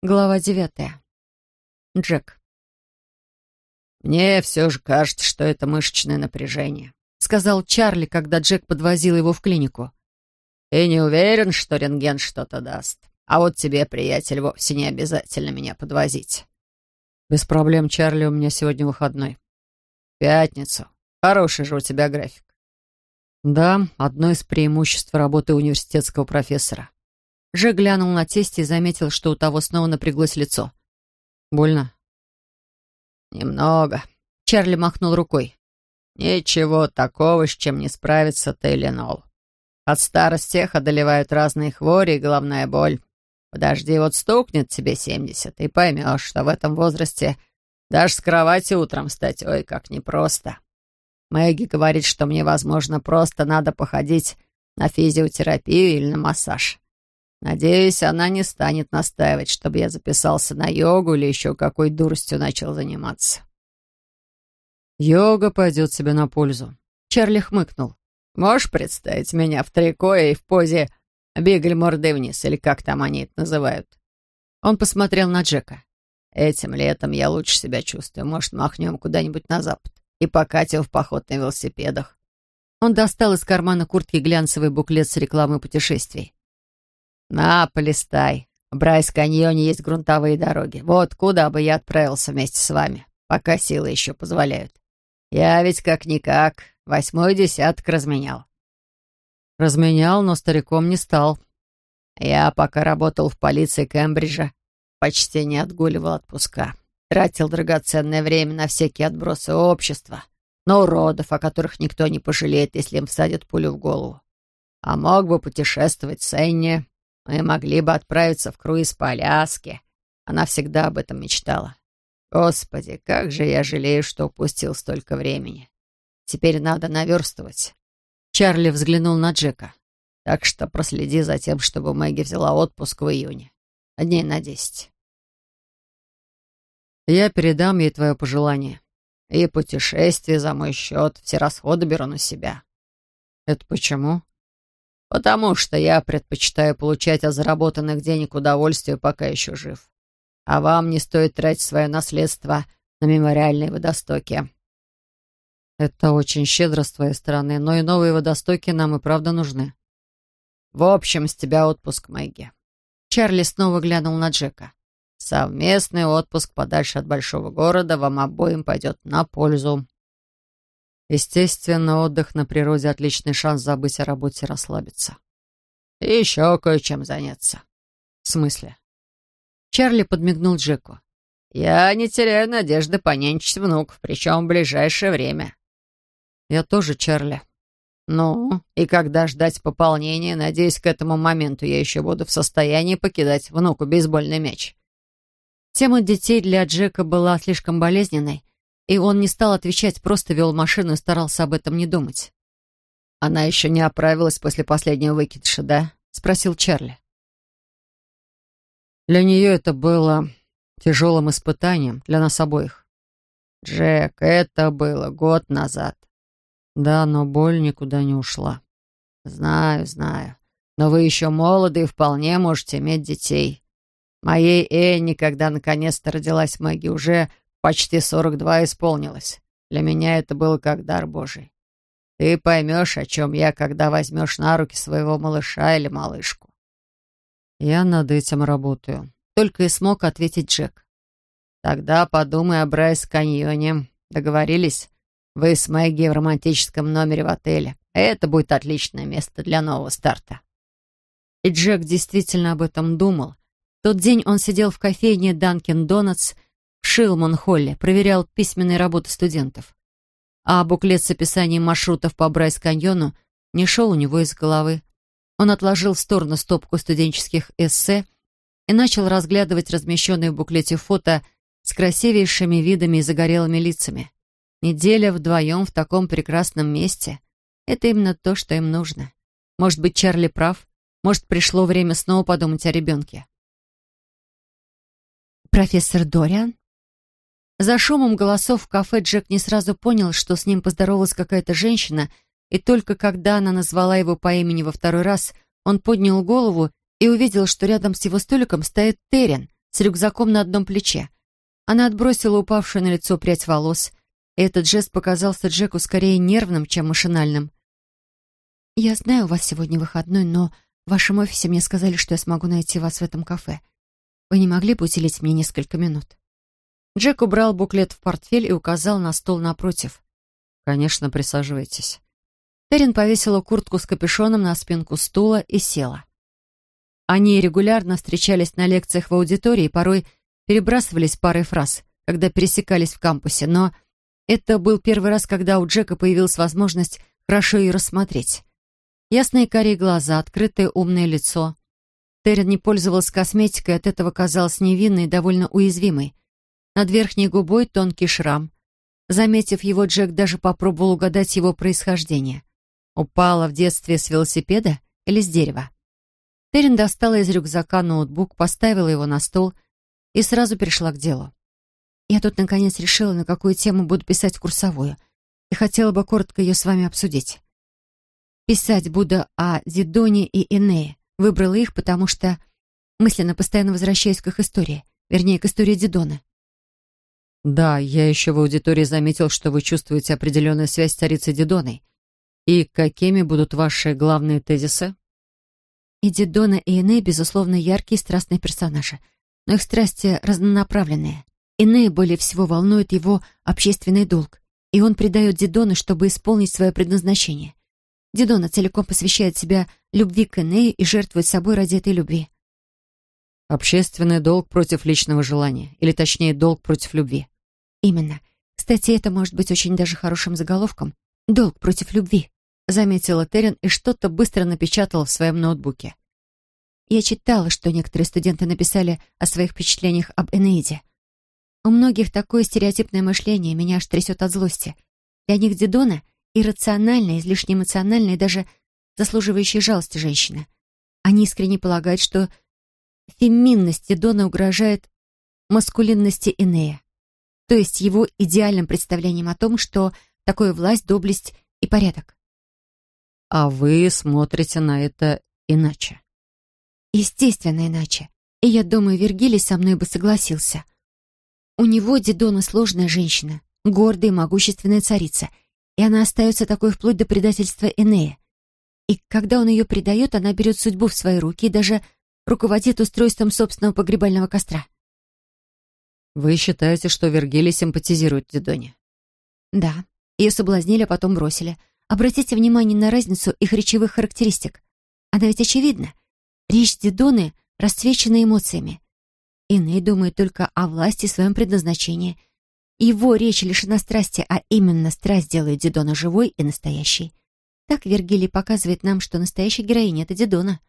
Глава девятая. Джек. «Мне все же кажется, что это мышечное напряжение», — сказал Чарли, когда Джек подвозил его в клинику. «И не уверен, что рентген что-то даст. А вот тебе, приятель, вовсе не обязательно меня подвозить». «Без проблем, Чарли, у меня сегодня выходной». «Пятницу. Хороший же у тебя график». «Да, одно из преимуществ работы университетского профессора». Же глянул на тесте и заметил, что у того снова напряглось лицо. «Больно?» «Немного», — Чарли махнул рукой. «Ничего такого, с чем не справится Тейленол. От старости их одолевают разные хвори и головная боль. Подожди, вот стукнет тебе семьдесят, и поймешь, что в этом возрасте даже с кровати утром встать, ой, как непросто. Мэгги говорит, что мне, возможно, просто надо походить на физиотерапию или на массаж. Надеюсь, она не станет настаивать, чтобы я записался на йогу или еще какой дуростью начал заниматься. «Йога пойдет себе на пользу», — Чарли хмыкнул. «Можешь представить меня в трико и в позе бигль мордой вниз, или как там они это называют?» Он посмотрел на Джека. «Этим летом я лучше себя чувствую. Может, махнем куда-нибудь на запад и покатим в поход на велосипедах?» Он достал из кармана куртки глянцевый буклет с рекламой путешествий. «На, полистай. В Брайс-каньоне есть грунтовые дороги. Вот куда бы я отправился вместе с вами, пока силы еще позволяют. Я ведь как-никак восьмой десяток разменял». «Разменял, но стариком не стал». «Я пока работал в полиции Кембриджа, почти не отгуливал отпуска. Тратил драгоценное время на всякие отбросы общества, на уродов, о которых никто не пожалеет, если им всадят пулю в голову. А мог бы путешествовать с Энни, мы могли бы отправиться в круиз по Аляске. Она всегда об этом мечтала. Господи, как же я жалею, что упустил столько времени. Теперь надо наверстывать. Чарли взглянул на Джека. Так что проследи за тем, чтобы Мэгги взяла отпуск в июне. Дней на десять. Я передам ей твое пожелание. И путешествие за мой счет, все расходы беру на себя. Это почему? «Потому что я предпочитаю получать от заработанных денег удовольствие, пока еще жив. А вам не стоит тратить свое наследство на мемориальные водостоки». «Это очень щедро с твоей стороны, но и новые водостоки нам и правда нужны». «В общем, с тебя отпуск, Мэгги». Чарли снова глянул на Джека. «Совместный отпуск подальше от большого города вам обоим пойдет на пользу». Естественно, отдых на природе — отличный шанс забыть о работе и расслабиться. И еще кое-чем заняться. В смысле? Чарли подмигнул Джеку. Я не теряю надежды понянчить внуков, причем в ближайшее время. Я тоже, Чарли. Ну, и когда ждать пополнения, надеюсь, к этому моменту я еще буду в состоянии покидать внуку бейсбольный мяч. Тема детей для Джека была слишком болезненной, и он не стал отвечать, просто вел машину и старался об этом не думать. «Она еще не оправилась после последнего выкидыша, да?» — спросил Чарли. Для нее это было тяжелым испытанием, для нас обоих. «Джек, это было год назад». «Да, но боль никуда не ушла». «Знаю, знаю. Но вы еще молоды и вполне можете иметь детей. Моей Энни, когда наконец-то родилась Мэгги, уже Почти сорок два исполнилось. Для меня это было как дар Божий. Ты поймешь, о чем я, когда возьмешь на руки своего малыша или малышку. Я над этим работаю. Только и смог ответить Джек. Тогда подумай о Брайс Каньоне. Договорились? Вы с Мэгги в романтическом номере в отеле. Это будет отличное место для нового старта. И Джек действительно об этом думал. В тот день он сидел в кофейне «Данкин Донатс», в Шилман-Холле, проверял письменные работы студентов. А буклет с описанием маршрутов по Брайс-каньону не шел у него из головы. Он отложил в сторону стопку студенческих эссе и начал разглядывать размещенные в буклете фото с красивейшими видами и загорелыми лицами. Неделя вдвоем в таком прекрасном месте — это именно то, что им нужно. Может быть, Чарли прав? Может, пришло время снова подумать о ребенке? «Профессор Дориан?» За шумом голосов в кафе Джек не сразу понял, что с ним поздоровалась какая-то женщина, и только когда она назвала его по имени во второй раз, он поднял голову и увидел, что рядом с его столиком стоит Терен, с рюкзаком на одном плече. Она отбросила упавшую на лицо прядь волос, и этот жест показался Джеку скорее нервным, чем машинальным. «Я знаю, у вас сегодня выходной, но в вашем офисе мне сказали, что я смогу найти вас в этом кафе. Вы не могли бы уделить мне несколько минут?» Джек убрал буклет в портфель и указал на стол напротив. «Конечно, присаживайтесь». Терен повесила куртку с капюшоном на спинку стула и села. Они регулярно встречались на лекциях в аудитории порой перебрасывались парой фраз, когда пересекались в кампусе, но это был первый раз, когда у Джека появилась возможность хорошо ее рассмотреть. Ясные карие глаза, открытое умное лицо. Терен не пользовалась косметикой, от этого казалась невинной и довольно уязвимой. Над верхней губой тонкий шрам. Заметив его, Джек даже попробовал угадать его происхождение. Упала в детстве с велосипеда или с дерева? Терен достала из рюкзака ноутбук, поставила его на стол и сразу перешла к делу. Я тут, наконец, решила, на какую тему буду писать курсовую, и хотела бы коротко ее с вами обсудить. Писать буду о Дидоне и Энее. Выбрала их, потому что мысленно постоянно возвращаюсь к их истории, вернее, к истории Дидона. «Да, я еще в аудитории заметил, что вы чувствуете определенную связь с царицей Дидоной. И какими будут ваши главные тезисы?» И Дидона, и Эней, безусловно, яркие и страстные персонажи, но их страсти разнонаправленные. Энея более всего волнует его общественный долг, и он предает Дидона, чтобы исполнить свое предназначение. Дидона целиком посвящает себя любви к Энею и жертвует собой ради этой любви. Общественный долг против личного желания, или точнее, долг против любви. Именно. Кстати, это может быть очень даже хорошим заголовком. «Долг против любви» заметила Терен и что-то быстро напечатала в своем ноутбуке. Я читала, что некоторые студенты написали о своих впечатлениях об Энеиде. У многих такое стереотипное мышление, меня аж трясет от злости. Для них Дидона — иррациональная, излишне эмоциональная и даже заслуживающая жалости женщина. Они искренне полагают, что феминность Дидона угрожает маскулинности Энея, то есть его идеальным представлением о том, что такое власть, доблесть и порядок. А вы смотрите на это иначе. Естественно, иначе. И я думаю, Вергилий со мной бы согласился. У него Дидона сложная женщина, гордая и могущественная царица, и она остается такой вплоть до предательства Энея. И когда он ее предает, она берет судьбу в свои руки и даже руководит устройством собственного погребального костра. Вы считаете, что Вергилий симпатизирует Дидоне? Да. Ее соблазнили, а потом бросили. Обратите внимание на разницу их речевых характеристик. Она ведь очевидна. Речь Дидоны расцвечена эмоциями. Иные думают только о власти и своем предназначении. Его речь лишена страсти, а именно страсть делает Дидона живой и настоящей. Так Вергилий показывает нам, что настоящая героиня — это Дидона.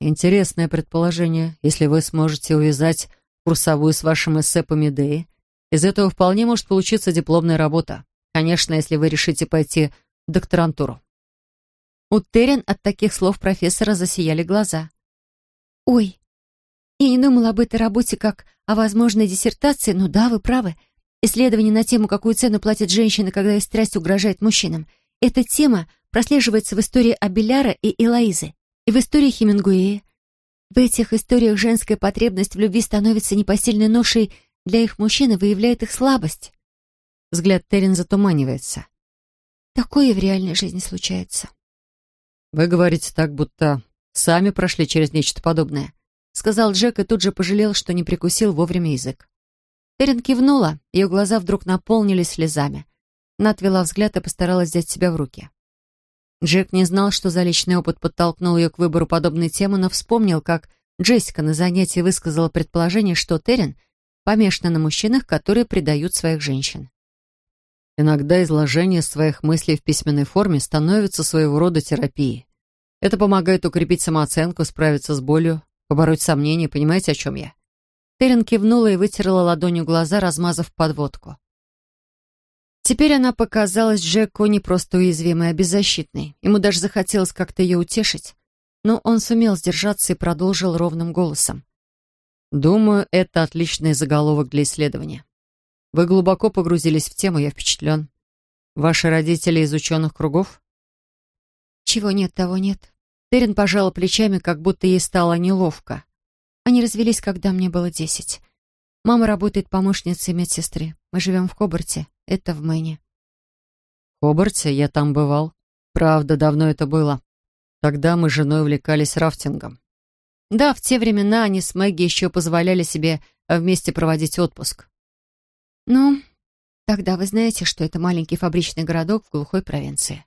Интересное предположение. Если вы сможете увязать курсовую с вашим эссе по Медее, из этого вполне может получиться дипломная работа. Конечно, если вы решите пойти в докторантуру. У Терен от таких слов профессора засияли глаза. «Ой, я не думала об этой работе как о возможной диссертации, но да, вы правы. Исследование на тему, какую цену платят женщины, когда их страсть угрожает мужчинам. Эта тема прослеживается в истории Абеляра и Элоизы, и в истории Хемингуэя. В этих историях женская потребность в любви становится непосильной ношей для их мужчин и выявляет их слабость. Взгляд Терен затуманивается. Такое в реальной жизни случается. «Вы говорите так, будто сами прошли через нечто подобное», сказал Джек и тут же пожалел, что не прикусил вовремя язык. Терен кивнула, ее глаза вдруг наполнились слезами. Она отвела взгляд и постаралась взять себя в руки. Джек не знал, что за личный опыт подтолкнул ее к выбору подобной темы, но вспомнил, как Джессика на занятии высказала предположение, что Терен помешана на мужчинах, которые предают своих женщин. Иногда изложение своих мыслей в письменной форме становится своего рода терапией. Это помогает укрепить самооценку, справиться с болью, побороть сомнения, понимаете, о чем я? Терен кивнула и вытерла ладонью глаза, размазав подводку. Теперь она показалась Джеку не просто уязвимой, а беззащитной. Ему даже захотелось как-то ее утешить, но он сумел сдержаться и продолжил ровным голосом. «Думаю, это отличный заголовок для исследования. Вы глубоко погрузились в тему, я впечатлен. Ваши родители из ученых кругов? Чего нет, того нет. Терен пожала плечами, как будто ей стало неловко. Они развелись, когда мне было десять. Мама работает помощницей медсестры. Мы живем в Хобарте. Это в Мэне. В Хобарте я там бывал. Правда, давно это было. Тогда мы с женой увлекались рафтингом. Да, в те времена они с Мэгги еще позволяли себе вместе проводить отпуск. Ну, тогда вы знаете, что это маленький фабричный городок в глухой провинции.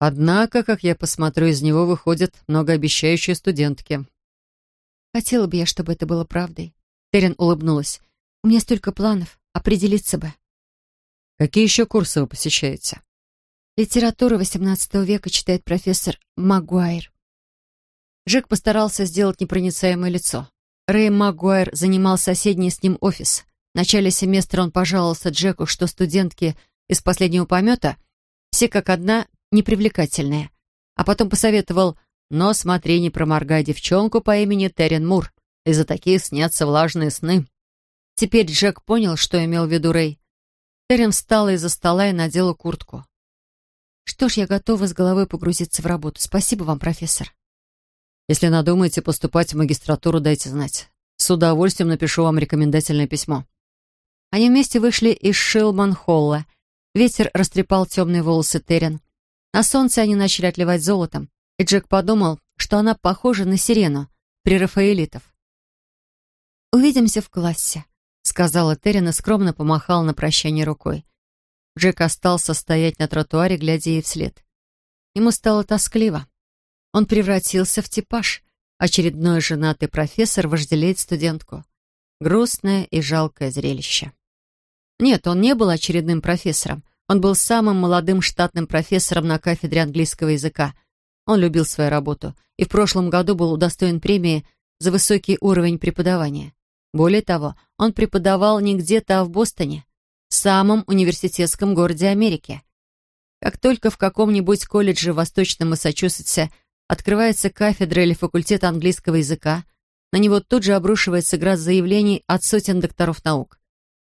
Однако, как я посмотрю, из него выходят многообещающие студентки. Хотела бы я, чтобы это было правдой. Терен улыбнулась. У меня столько планов. Определиться бы. Какие еще курсы вы посещаете? Литературу XVIII века читает профессор Магуайр. Джек постарался сделать непроницаемое лицо. Рэй Магуайр занимал соседний с ним офис. В начале семестра он пожаловался Джеку, что студентки из последнего помета все как одна непривлекательные, а потом посоветовал «Но смотри, не проморгай девчонку по имени Террен Мур, из-за таких снятся влажные сны». Теперь Джек понял, что имел в виду Рэй. Террен встала из-за стола и надела куртку. Что ж, я готова с головой погрузиться в работу. Спасибо вам, профессор. Если надумаете поступать в магистратуру, дайте знать. С удовольствием напишу вам рекомендательное письмо. Они вместе вышли из Шилман-Холла. Ветер растрепал темные волосы Террен. На солнце они начали отливать золотом, и Джек подумал, что она похожа на сирену при Рафаэлитов. «Увидимся в классе», — сказала Террен и скромно помахала на прощание рукой. Джек остался стоять на тротуаре, глядя ей вслед. Ему стало тоскливо. Он превратился в типаж. Очередной женатый профессор вожделеет студентку. Грустное и жалкое зрелище. Нет, он не был очередным профессором. Он был самым молодым штатным профессором на кафедре английского языка. Он любил свою работу и в прошлом году был удостоен премии за высокий уровень преподавания. Более того, он преподавал не где-то, а в Бостоне самом университетском городе Америки. Как только в каком-нибудь колледже в Восточном Массачусетсе открывается кафедра или факультет английского языка, на него тут же обрушивается град заявлений от сотен докторов наук.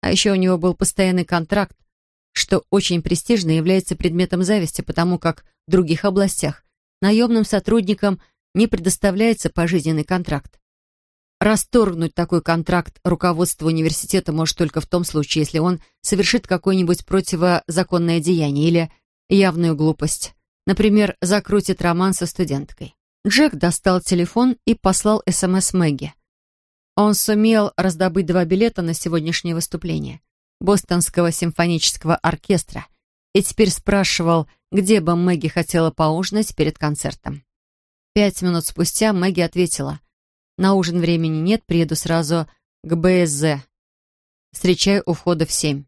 А еще у него был постоянный контракт, что очень престижно является предметом зависти, потому как в других областях наемным сотрудникам не предоставляется пожизненный контракт. Расторгнуть такой контракт руководство университета может только в том случае, если он совершит какое-нибудь противозаконное деяние или явную глупость. Например, закрутит роман со студенткой. Джек достал телефон и послал СМС Мэгги. Он сумел раздобыть два билета на сегодняшнее выступление Бостонского симфонического оркестра и теперь спрашивал, где бы Мэгги хотела поужинать перед концертом. Пять минут спустя Мэгги ответила – на ужин времени нет, приеду сразу к БСЗ. Встречаю у входа в семь.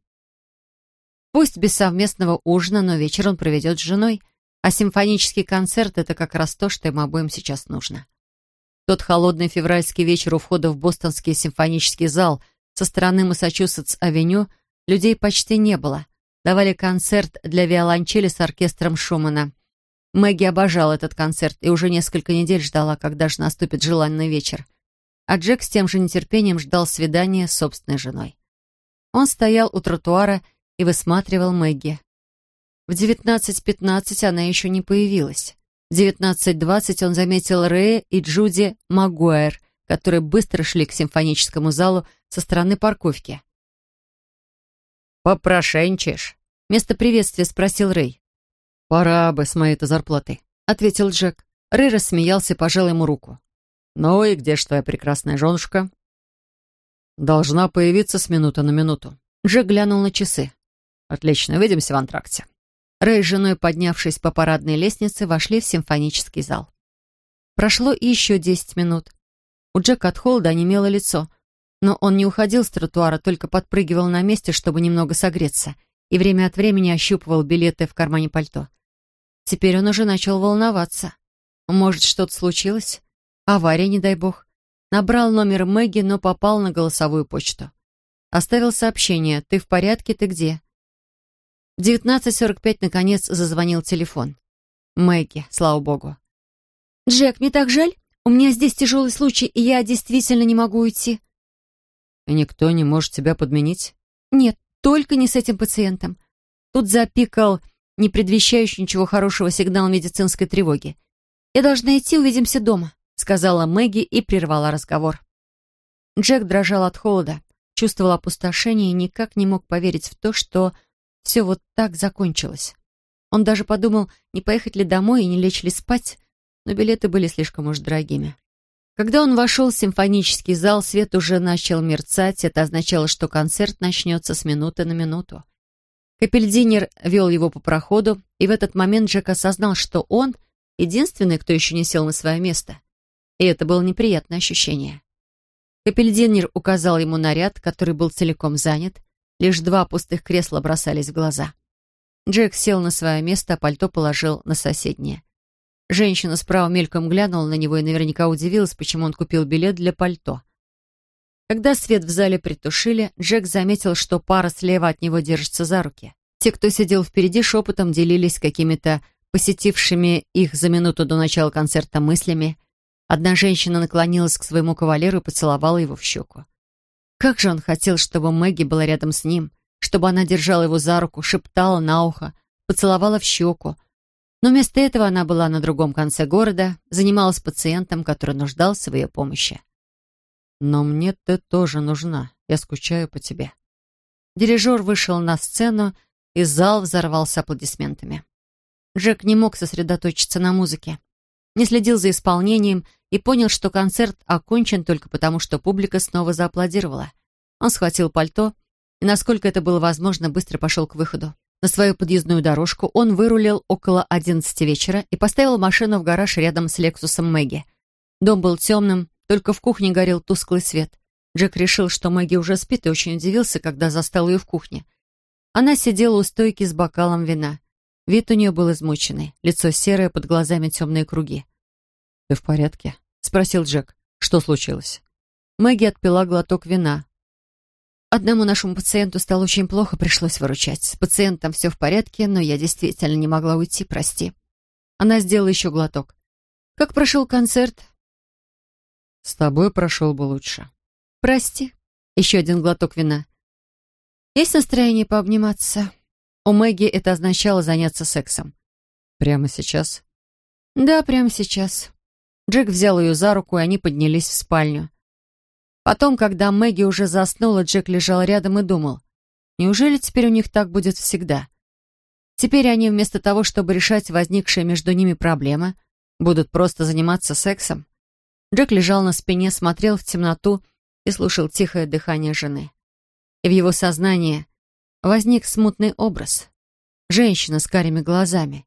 Пусть без совместного ужина, но вечер он проведет с женой, а симфонический концерт — это как раз то, что им обоим сейчас нужно. Тот холодный февральский вечер у входа в бостонский симфонический зал со стороны Массачусетс-авеню людей почти не было. Давали концерт для виолончели с оркестром Шумана. Мэгги обожала этот концерт и уже несколько недель ждала, когда же наступит желанный вечер. А Джек с тем же нетерпением ждал свидания с собственной женой. Он стоял у тротуара и высматривал Мэгги. В 19.15 она еще не появилась. В 19.20 он заметил Рэя и Джуди Магуайр, которые быстро шли к симфоническому залу со стороны парковки. «Попрошенчишь?» Место приветствия спросил Рэй. «Пора бы с моей-то зарплатой», — ответил Джек. Рэй рассмеялся и пожал ему руку. «Ну и где ж твоя прекрасная женушка?» «Должна появиться с минуты на минуту». Джек глянул на часы. «Отлично, увидимся в антракте». Рэй с женой, поднявшись по парадной лестнице, вошли в симфонический зал. Прошло еще десять минут. У Джека от холода онемело лицо, но он не уходил с тротуара, только подпрыгивал на месте, чтобы немного согреться, и время от времени ощупывал билеты в кармане пальто. Теперь он уже начал волноваться. Может, что-то случилось? Авария, не дай бог. Набрал номер Мэгги, но попал на голосовую почту. Оставил сообщение «Ты в порядке? Ты где?» В 19.45 наконец зазвонил телефон. Мэгги, слава богу. «Джек, мне так жаль. У меня здесь тяжелый случай, и я действительно не могу уйти». «И никто не может тебя подменить?» «Нет, только не с этим пациентом». Тут запикал не предвещающий ничего хорошего сигнал медицинской тревоги. «Я должна идти, увидимся дома», — сказала Мэгги и прервала разговор. Джек дрожал от холода, чувствовал опустошение и никак не мог поверить в то, что все вот так закончилось. Он даже подумал, не поехать ли домой и не лечь ли спать, но билеты были слишком уж дорогими. Когда он вошел в симфонический зал, свет уже начал мерцать. Это означало, что концерт начнется с минуты на минуту. Капельдинер вел его по проходу, и в этот момент Джек осознал, что он — единственный, кто еще не сел на свое место. И это было неприятное ощущение. Капельдинер указал ему наряд, который был целиком занят. Лишь два пустых кресла бросались в глаза. Джек сел на свое место, а пальто положил на соседнее. Женщина справа мельком глянула на него и наверняка удивилась, почему он купил билет для пальто. Когда свет в зале притушили, Джек заметил, что пара слева от него держится за руки. Те, кто сидел впереди, шепотом делились какими-то посетившими их за минуту до начала концерта мыслями. Одна женщина наклонилась к своему кавалеру и поцеловала его в щеку. Как же он хотел, чтобы Мэгги была рядом с ним, чтобы она держала его за руку, шептала на ухо, поцеловала в щеку, но вместо этого она была на другом конце города, занималась пациентом, который нуждался в ее помощи. «Но мне ты тоже нужна. Я скучаю по тебе». Дирижер вышел на сцену, и зал взорвался аплодисментами. Джек не мог сосредоточиться на музыке. Не следил за исполнением и понял, что концерт окончен только потому, что публика снова зааплодировала. Он схватил пальто и, насколько это было возможно, быстро пошел к выходу. На свою подъездную дорожку он вырулил около одиннадцати вечера и поставил машину в гараж рядом с Лексусом Мэгги. Дом был темным, только в кухне горел тусклый свет. Джек решил, что Мэгги уже спит, и очень удивился, когда застал ее в кухне. Она сидела у стойки с бокалом вина. Вид у нее был измученный, лицо серое, под глазами темные круги. «Ты в порядке?» — спросил Джек. «Что случилось?» Мэгги отпила глоток вина. Одному нашему пациенту стало очень плохо, пришлось выручать. С пациентом все в порядке, но я действительно не могла уйти, прости. Она сделала еще глоток. Как прошел концерт? С тобой прошел бы лучше. Прости. Еще один глоток вина. Есть настроение пообниматься? У Мэгги это означало заняться сексом. Прямо сейчас? Да, прямо сейчас. Джек взял ее за руку, и они поднялись в спальню. Потом, когда Мэгги уже заснула, Джек лежал рядом и думал, неужели теперь у них так будет всегда? Теперь они вместо того, чтобы решать возникшие между ними проблемы, будут просто заниматься сексом? Джек лежал на спине, смотрел в темноту и слушал тихое дыхание жены. И в его сознании возник смутный образ. Женщина с карими глазами.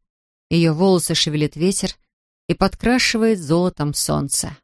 Ее волосы шевелит ветер и подкрашивает золотом солнце.